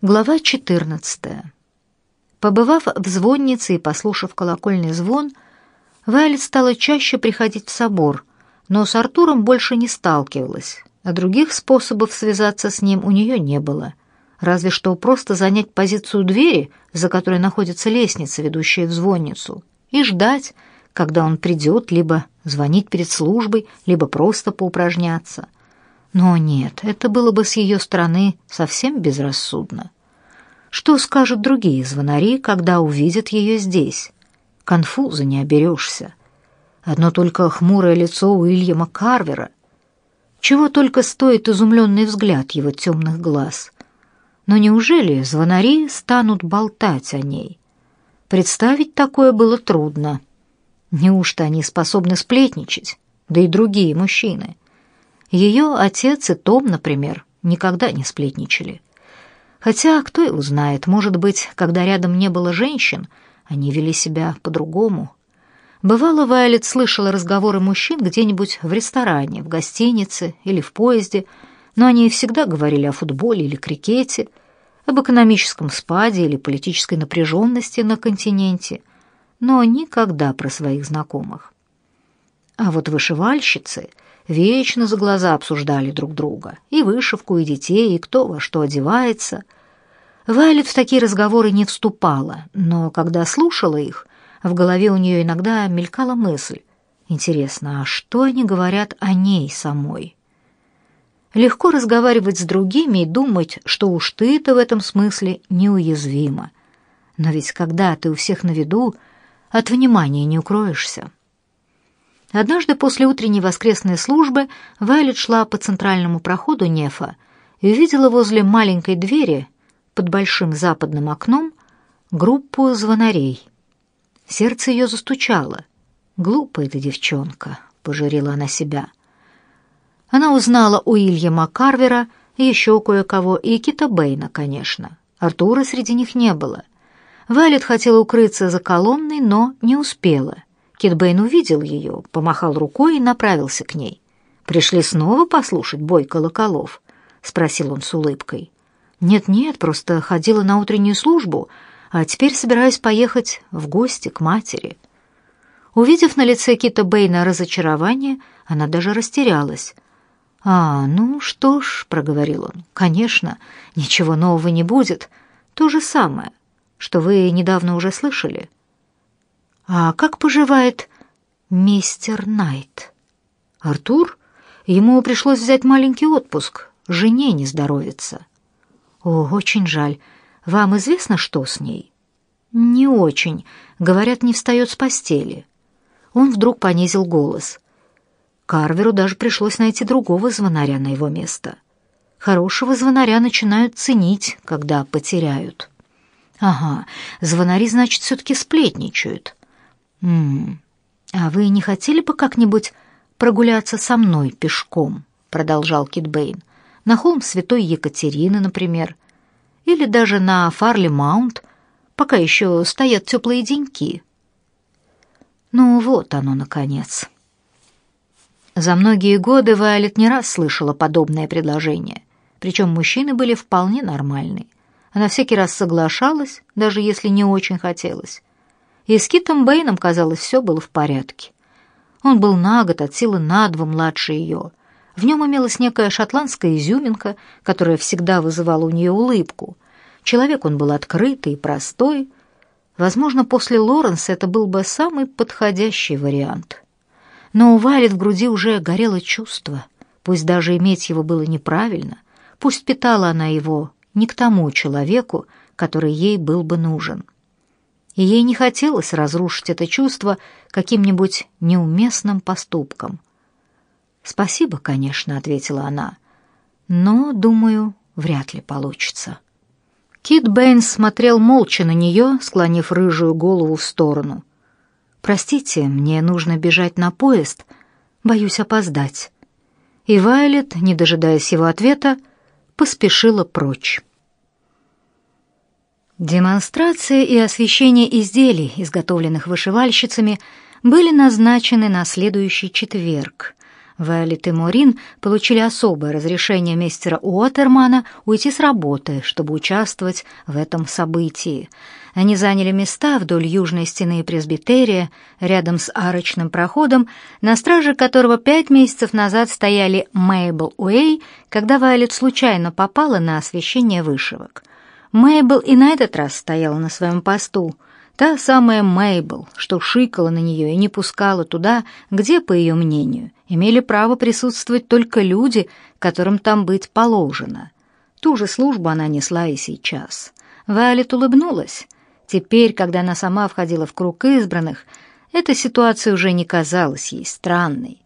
Глава 14. Побывав в звоннице и послушав колокольный звон, Вайлет стала чаще приходить в собор, но с Артуром больше не сталкивалась, а других способов связаться с ним у нее не было, разве что просто занять позицию двери, за которой находится лестница, ведущая в звонницу, и ждать, когда он придет, либо звонить перед службой, либо просто поупражняться — но нет, это было бы с ее стороны совсем безрассудно. Что скажут другие звонари, когда увидят ее здесь? Конфуза не оберешься. Одно только хмурое лицо Уильяма Карвера. Чего только стоит изумленный взгляд его темных глаз. Но неужели звонари станут болтать о ней? Представить такое было трудно. Неужто они способны сплетничать? Да и другие мужчины — ее отец и Том, например, никогда не сплетничали. Хотя, кто его знает, может быть, когда рядом не было женщин, они вели себя по-другому. Бывало, Вайлет слышала разговоры мужчин где-нибудь в ресторане, в гостинице или в поезде, но они всегда говорили о футболе или крикете, об экономическом спаде или политической напряженности на континенте, но никогда про своих знакомых. А вот вышивальщицы — вечно за глаза обсуждали друг друга, и вышивку, и детей, и кто во что одевается. Вайлет в такие разговоры не вступала, но когда слушала их, в голове у нее иногда мелькала мысль. Интересно, а что они говорят о ней самой? Легко разговаривать с другими и думать, что уж ты-то в этом смысле неуязвима. Но ведь когда ты у всех на виду, от внимания не укроешься. Однажды после утренней воскресной службы Вайлет шла по центральному проходу Нефа и увидела возле маленькой двери под большим западным окном группу звонарей. Сердце ее застучало. «Глупая эта девчонка», — пожурила она себя. Она узнала Уильяма Карвера и еще кое-кого, и Кита Бэйна, конечно. Артура среди них не было. Вайлет хотела укрыться за колонной, но не успела — Китбейн увидел ее, помахал рукой и направился к ней. «Пришли снова послушать бой колоколов?» — спросил он с улыбкой. «Нет-нет, просто ходила на утреннюю службу, а теперь собираюсь поехать в гости к матери». Увидев на лице Кита Бэйна разочарование, она даже растерялась. «А, ну что ж», — проговорил он, — «конечно, ничего нового не будет. То же самое, что вы недавно уже слышали». «А как поживает мистер Найт?» «Артур? Ему пришлось взять маленький отпуск. Жене не здоровится». «О, очень жаль. Вам известно, что с ней?» «Не очень. Говорят, не встает с постели». Он вдруг понизил голос. Карверу даже пришлось найти другого звонаря на его место. Хорошего звонаря начинают ценить, когда потеряют. «Ага, звонари, значит, все-таки сплетничают. «М а вы не хотели бы как-нибудь прогуляться со мной пешком?» — продолжал Китбейн. «На холм Святой Екатерины, например, или даже на Фарли-Маунт, пока еще стоят теплые деньки». Ну вот оно, наконец. За многие годы Вайолет не раз слышала подобное предложение, причем мужчины были вполне нормальные. Она всякий раз соглашалась, даже если не очень хотелось. И с Китом Бэйном, казалось, все было в порядке. Он был на год от силы на два младше ее. В нем имелась некая шотландская изюминка, которая всегда вызывала у нее улыбку. Человек он был открытый и простой. Возможно, после Лоренса это был бы самый подходящий вариант. Но у Вайлет в груди уже горело чувство. Пусть даже иметь его было неправильно, пусть питала она его не к тому человеку, который ей был бы нужен и ей не хотелось разрушить это чувство каким-нибудь неуместным поступком. «Спасибо, конечно», — ответила она, — «но, думаю, вряд ли получится». Кит Бэйнс смотрел молча на нее, склонив рыжую голову в сторону. «Простите, мне нужно бежать на поезд. Боюсь опоздать». И Вайлет, не дожидаясь его ответа, поспешила прочь. Демонстрация и освещение изделий, изготовленных вышивальщицами, были назначены на следующий четверг. Вайолет и Морин получили особое разрешение мистера Уотермана уйти с работы, чтобы участвовать в этом событии. Они заняли места вдоль южной стены пресбитерия, рядом с арочным проходом, на страже которого пять месяцев назад стояли Мейбл Уэй, когда Вайолет случайно попала на освещение вышивок. Мейбл и на этот раз стояла на своем посту — Та самая Мейбл, что шикала на нее и не пускала туда, где, по ее мнению, имели право присутствовать только люди, которым там быть положено. Ту же службу она несла и сейчас. Виолет улыбнулась. Теперь, когда она сама входила в круг избранных, эта ситуация уже не казалась ей странной.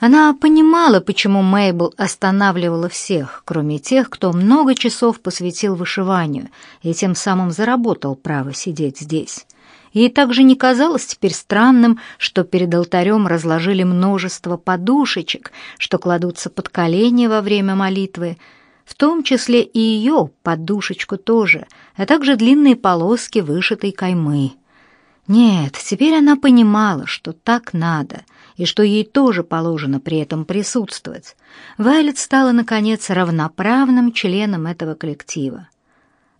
Она понимала, почему Мейбл останавливала всех, кроме тех, кто много часов посвятил вышиванию и тем самым заработал право сидеть здесь. Ей также не казалось теперь странным, что перед алтарем разложили множество подушечек, что кладутся под колени во время молитвы, в том числе и ее подушечку тоже, а также длинные полоски вышитой каймы. Нет, теперь она понимала, что так надо — и что ей тоже положено при этом присутствовать, Вайлет стала, наконец, равноправным членом этого коллектива.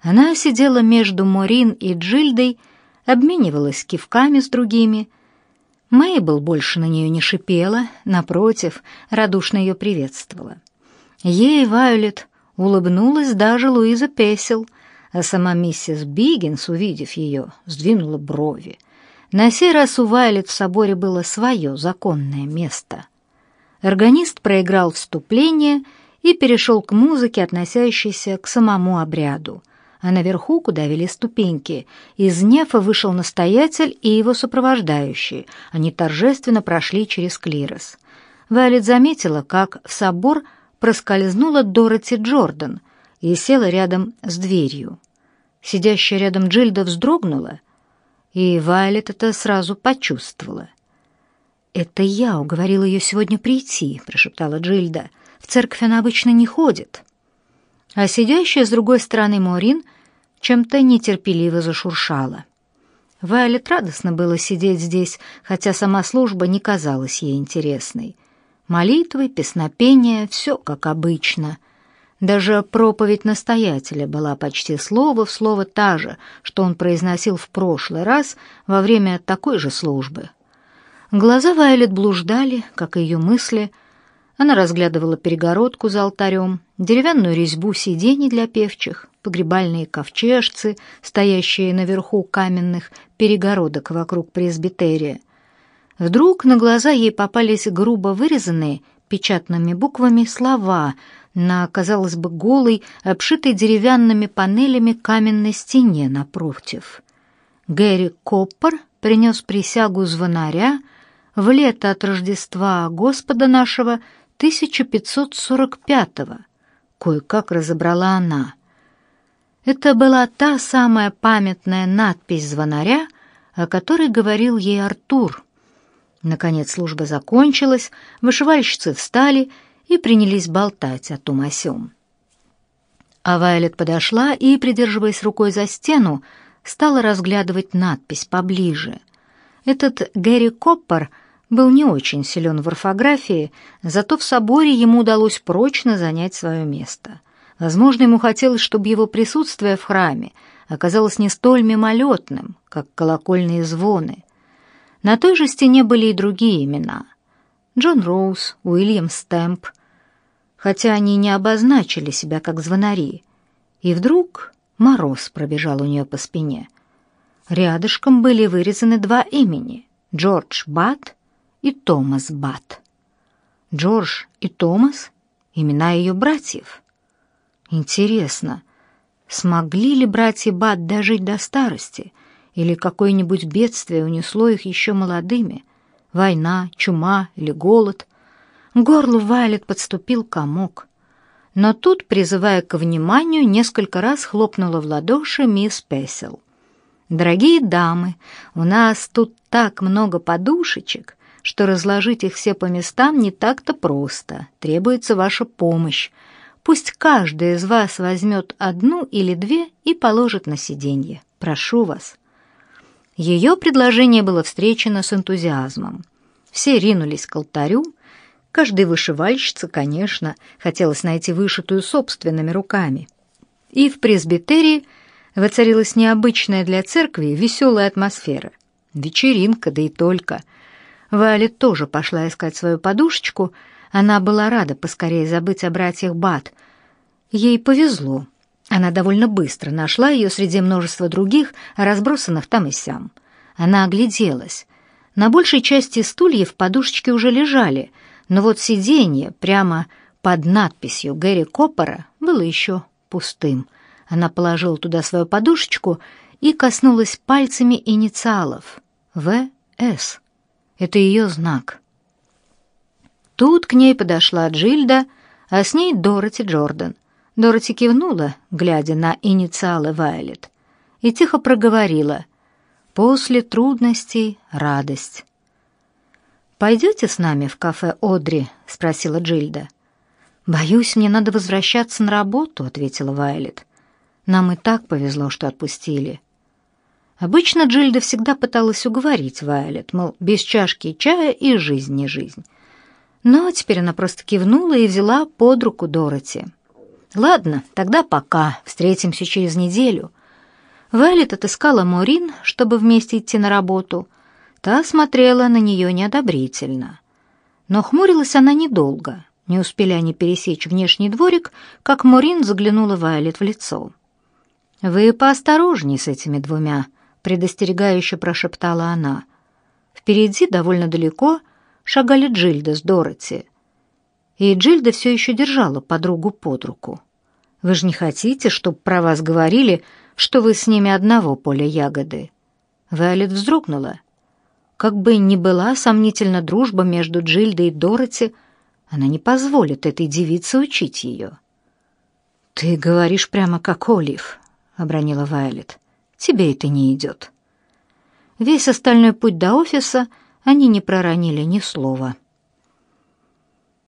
Она сидела между Морин и Джильдой, обменивалась кивками с другими. Мейбл больше на нее не шипела, напротив, радушно ее приветствовала. Ей, Вайолет, улыбнулась даже Луиза Песел, а сама миссис Биггинс, увидев ее, сдвинула брови — на сей раз у Вайлет в соборе было свое законное место. Органист проиграл вступление и перешел к музыке, относящейся к самому обряду. А наверху, куда вели ступеньки, из нефа вышел настоятель и его сопровождающие. Они торжественно прошли через клирос. Вайлет заметила, как в собор проскользнула Дороти Джордан и села рядом с дверью. Сидящая рядом Джильда вздрогнула — и Вайлет это сразу почувствовала. «Это я уговорила ее сегодня прийти», — прошептала Джильда. «В церковь она обычно не ходит». А сидящая с другой стороны Морин чем-то нетерпеливо зашуршала. Вайлет радостно было сидеть здесь, хотя сама служба не казалась ей интересной. Молитвы, песнопения — все как обычно — даже проповедь настоятеля была почти слово в слово та же, что он произносил в прошлый раз во время такой же службы. Глаза Вайлет блуждали, как и ее мысли. Она разглядывала перегородку за алтарем, деревянную резьбу сидений для певчих, погребальные ковчежцы, стоящие наверху каменных перегородок вокруг пресбитерия. Вдруг на глаза ей попались грубо вырезанные печатными буквами слова — на, казалось бы, голой, обшитой деревянными панелями каменной стене напротив. Гэри Коппер принес присягу звонаря в лето от Рождества Господа нашего 1545-го. Кое-как разобрала она. Это была та самая памятная надпись звонаря, о которой говорил ей Артур. Наконец служба закончилась, вышивальщицы встали и принялись болтать о том о сём. А Вайлет подошла и, придерживаясь рукой за стену, стала разглядывать надпись поближе. Этот Гэри Коппер был не очень силен в орфографии, зато в соборе ему удалось прочно занять свое место. Возможно, ему хотелось, чтобы его присутствие в храме оказалось не столь мимолетным, как колокольные звоны. На той же стене были и другие имена. Джон Роуз, Уильям Стэмп, хотя они не обозначили себя как звонари. И вдруг мороз пробежал у нее по спине. Рядышком были вырезаны два имени — Джордж Бат и Томас Бат. Джордж и Томас — имена ее братьев. Интересно, смогли ли братья Бат дожить до старости, или какое-нибудь бедствие унесло их еще молодыми? Война, чума или голод? Горлу Вайлет подступил комок. Но тут, призывая к вниманию, несколько раз хлопнула в ладоши мисс Песел. «Дорогие дамы, у нас тут так много подушечек, что разложить их все по местам не так-то просто. Требуется ваша помощь. Пусть каждый из вас возьмет одну или две и положит на сиденье. Прошу вас». Ее предложение было встречено с энтузиазмом. Все ринулись к алтарю, Каждой вышивальщице, конечно, хотелось найти вышитую собственными руками. И в пресбитерии воцарилась необычная для церкви веселая атмосфера. Вечеринка, да и только. Валет тоже пошла искать свою подушечку. Она была рада поскорее забыть о братьях Бат. Ей повезло. Она довольно быстро нашла ее среди множества других, разбросанных там и сям. Она огляделась. На большей части стульев подушечки уже лежали, но вот сиденье прямо под надписью Гэри Коппера было еще пустым. Она положила туда свою подушечку и коснулась пальцами инициалов. «В.С.» Это ее знак. Тут к ней подошла Джильда, а с ней Дороти Джордан. Дороти кивнула, глядя на инициалы Вайлет, и тихо проговорила «После трудностей — радость». «Пойдете с нами в кафе Одри?» — спросила Джильда. «Боюсь, мне надо возвращаться на работу», — ответила Вайлет. «Нам и так повезло, что отпустили». Обычно Джильда всегда пыталась уговорить Вайлет, мол, без чашки чая и жизнь не жизнь. Но теперь она просто кивнула и взяла под руку Дороти. «Ладно, тогда пока, встретимся через неделю». Вайлет отыскала Морин, чтобы вместе идти на работу — Та смотрела на нее неодобрительно. Но хмурилась она недолго. Не успели они пересечь внешний дворик, как Морин заглянула Вайлет в лицо. «Вы поосторожней с этими двумя», — предостерегающе прошептала она. Впереди, довольно далеко, шагали Джильда с Дороти. И Джильда все еще держала подругу под руку. «Вы же не хотите, чтобы про вас говорили, что вы с ними одного поля ягоды?» Вайлет вздрогнула. Как бы ни была сомнительна дружба между Джильдой и Дороти, она не позволит этой девице учить ее. «Ты говоришь прямо как Олив», — обронила Вайлет. «Тебе это не идет». Весь остальной путь до офиса они не проронили ни слова.